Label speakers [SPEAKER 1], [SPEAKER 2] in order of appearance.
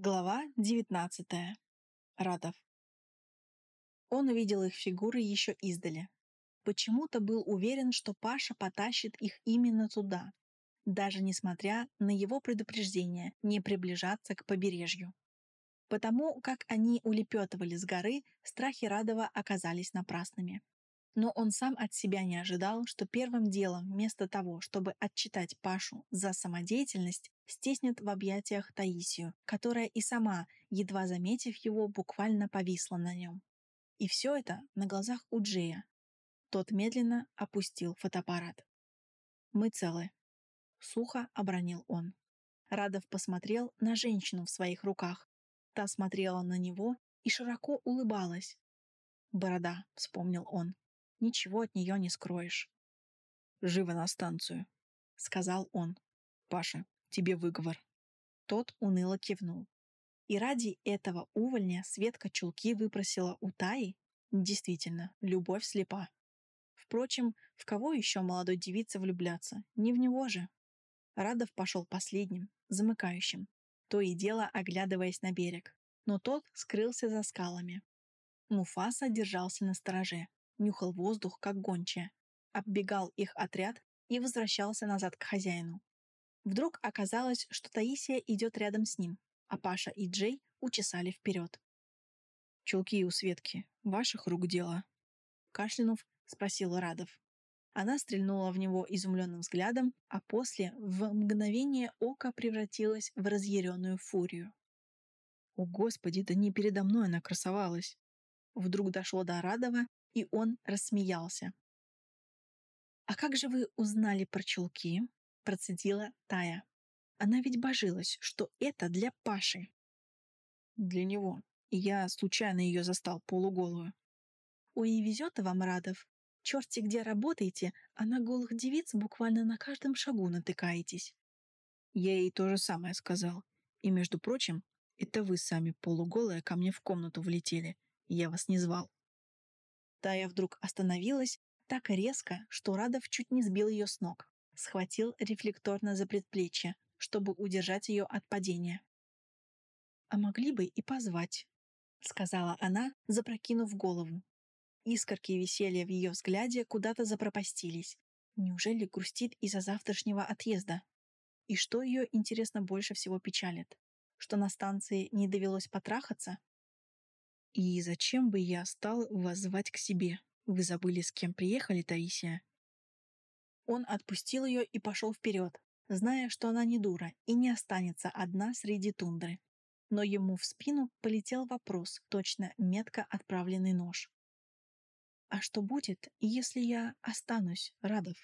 [SPEAKER 1] Глава 19. Радов. Он увидел их фигуры еще издали. Почему-то был уверен, что Паша потащит их именно туда, даже несмотря на его предупреждение не приближаться к побережью. Потому как они улепетывали с горы, страхи Радова оказались напрасными. Но он сам от себя не ожидал, что первым делом, вместо того, чтобы отчитать Пашу за самодеятельность, стеснет в объятиях Таисию, которая и сама, едва заметив его, буквально повисла на нем. И все это на глазах у Джея. Тот медленно опустил фотоаппарат. «Мы целы», — сухо обронил он. Радов посмотрел на женщину в своих руках. Та смотрела на него и широко улыбалась. «Борода», — вспомнил он. «Ничего от нее не скроешь». «Живо на станцию», — сказал он. «Паша, тебе выговор». Тот уныло кивнул. И ради этого увольня Светка чулки выпросила у Таи? Действительно, любовь слепа. Впрочем, в кого еще молодой девице влюбляться? Не в него же. Радов пошел последним, замыкающим, то и дело оглядываясь на берег. Но тот скрылся за скалами. Муфаса держался на стороже, нюхал воздух, как гончая, оббегал их отряд и возвращался назад к хозяину. Вдруг оказалось, что Таисия идет рядом с ним, а Паша и Джей учесали вперед. «Чулки у Светки, ваших рук дело?» Кашлянув, спросил Радов. Она стрельнула в него изумленным взглядом, а после в мгновение ока превратилась в разъяренную фурию. «О, Господи, да не передо мной она красовалась!» Вдруг дошло до Радова, и он рассмеялся. «А как же вы узнали про чулки?» процедила Тая. Она ведь божилась, что это для Паши. Для него. Я случайно ее застал полуголую. Ой, везет вам, Радов. Черти где работаете, а на голых девиц буквально на каждом шагу натыкаетесь. Я ей то же самое сказал. И, между прочим, это вы сами полуголая ко мне в комнату влетели. Я вас не звал. Тая вдруг остановилась так резко, что Радов чуть не сбил ее с ног схватил рефлекторно за предплечье, чтобы удержать ее от падения. «А могли бы и позвать», — сказала она, запрокинув голову. Искорки веселья в ее взгляде куда-то запропастились. Неужели грустит из-за завтрашнего отъезда? И что ее, интересно, больше всего печалит? Что на станции не довелось потрахаться? «И зачем бы я стал вас звать к себе? Вы забыли, с кем приехали, Таисия?» Он отпустил ее и пошел вперед, зная, что она не дура и не останется одна среди тундры. Но ему в спину полетел вопрос, точно метко отправленный нож. «А что будет, если я останусь, Радов?»